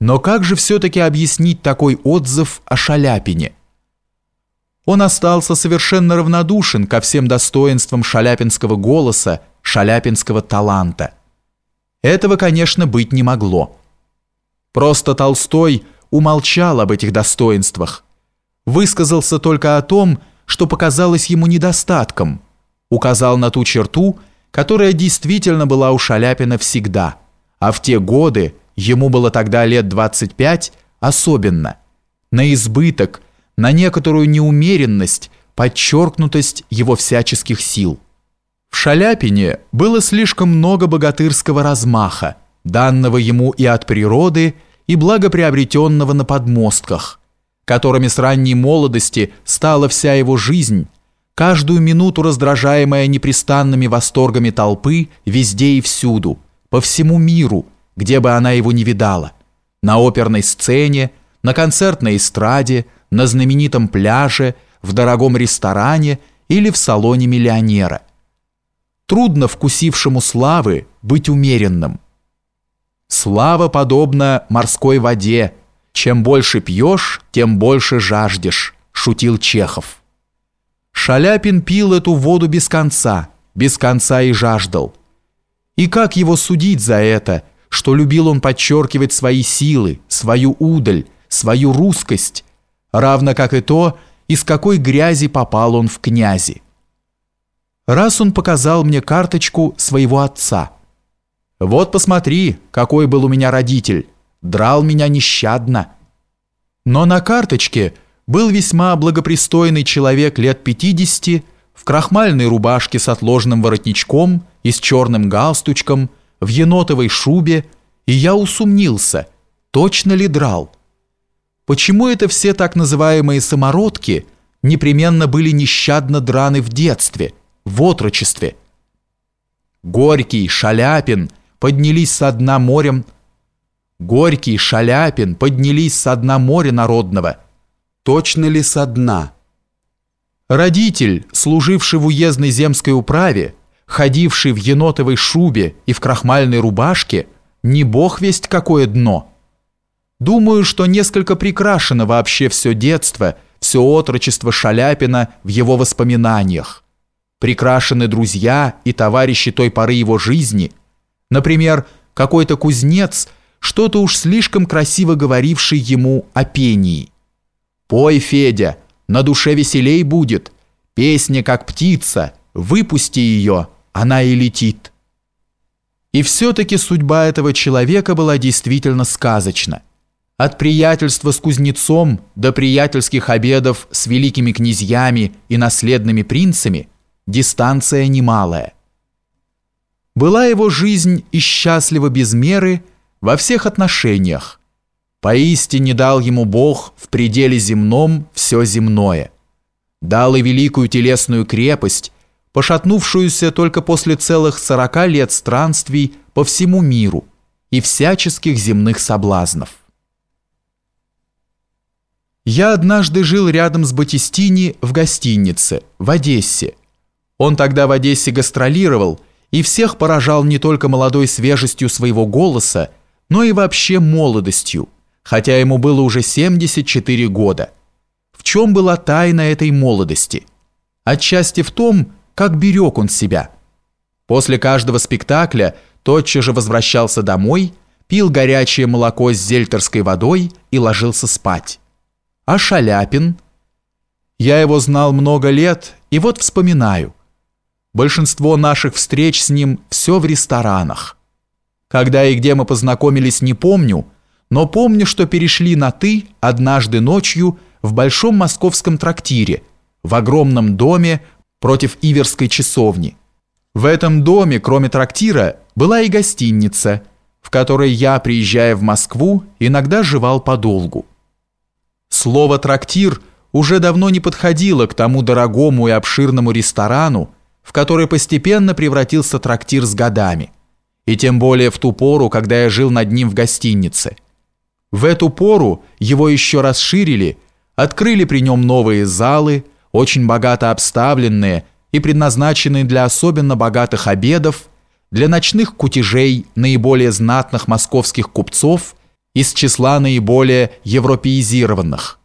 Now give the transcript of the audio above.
Но как же все-таки объяснить такой отзыв о Шаляпине? Он остался совершенно равнодушен ко всем достоинствам шаляпинского голоса, шаляпинского таланта. Этого, конечно, быть не могло. Просто Толстой умолчал об этих достоинствах, высказался только о том, что показалось ему недостатком, указал на ту черту, которая действительно была у Шаляпина всегда, а в те годы, ему было тогда лет 25, особенно, на избыток, на некоторую неумеренность, подчеркнутость его всяческих сил. В Шаляпине было слишком много богатырского размаха, данного ему и от природы, и благоприобретенного на подмостках, которыми с ранней молодости стала вся его жизнь, каждую минуту раздражаемая непрестанными восторгами толпы везде и всюду, по всему миру, где бы она его не видала, на оперной сцене, на концертной эстраде, на знаменитом пляже, в дорогом ресторане или в салоне миллионера. Трудно вкусившему славы быть умеренным. Слава подобна морской воде. Чем больше пьешь, тем больше жаждешь, шутил Чехов. Шаляпин пил эту воду без конца, без конца и жаждал. И как его судить за это, что любил он подчеркивать свои силы, свою удаль, свою русскость, равно как и то, из какой грязи попал он в князи. Раз он показал мне карточку своего отца. Вот посмотри, какой был у меня родитель, драл меня нещадно. Но на карточке был весьма благопристойный человек лет 50 в крахмальной рубашке с отложенным воротничком и с черным галстучком, в енотовой шубе, и я усомнился, точно ли драл. Почему это все так называемые самородки непременно были нещадно драны в детстве, в отрочестве? Горький, Шаляпин поднялись со дна морем, Горький, Шаляпин поднялись со дна моря народного. Точно ли со дна? Родитель, служивший в уездной земской управе, ходивший в енотовой шубе и в крахмальной рубашке, не бог весть какое дно – Думаю, что несколько прикрашено вообще все детство, все отрочество Шаляпина в его воспоминаниях. Прикрашены друзья и товарищи той поры его жизни. Например, какой-то кузнец, что-то уж слишком красиво говоривший ему о пении. «Пой, Федя, на душе веселей будет. Песня, как птица, выпусти ее, она и летит». И все-таки судьба этого человека была действительно сказочна. От приятельства с кузнецом до приятельских обедов с великими князьями и наследными принцами дистанция немалая. Была его жизнь и счастлива без меры во всех отношениях. Поистине дал ему Бог в пределе земном все земное. Дал и великую телесную крепость, пошатнувшуюся только после целых сорока лет странствий по всему миру и всяческих земных соблазнов. Я однажды жил рядом с Батистини в гостинице, в Одессе. Он тогда в Одессе гастролировал и всех поражал не только молодой свежестью своего голоса, но и вообще молодостью, хотя ему было уже 74 года. В чем была тайна этой молодости? Отчасти в том, как берег он себя. После каждого спектакля тотчас же возвращался домой, пил горячее молоко с зельтерской водой и ложился спать. А Шаляпин? Я его знал много лет, и вот вспоминаю. Большинство наших встреч с ним все в ресторанах. Когда и где мы познакомились, не помню, но помню, что перешли на «ты» однажды ночью в большом московском трактире, в огромном доме против Иверской часовни. В этом доме, кроме трактира, была и гостиница, в которой я, приезжая в Москву, иногда жевал подолгу. Слово «трактир» уже давно не подходило к тому дорогому и обширному ресторану, в который постепенно превратился трактир с годами, и тем более в ту пору, когда я жил над ним в гостинице. В эту пору его еще расширили, открыли при нем новые залы, очень богато обставленные и предназначенные для особенно богатых обедов, для ночных кутежей наиболее знатных московских купцов из числа наиболее европеизированных.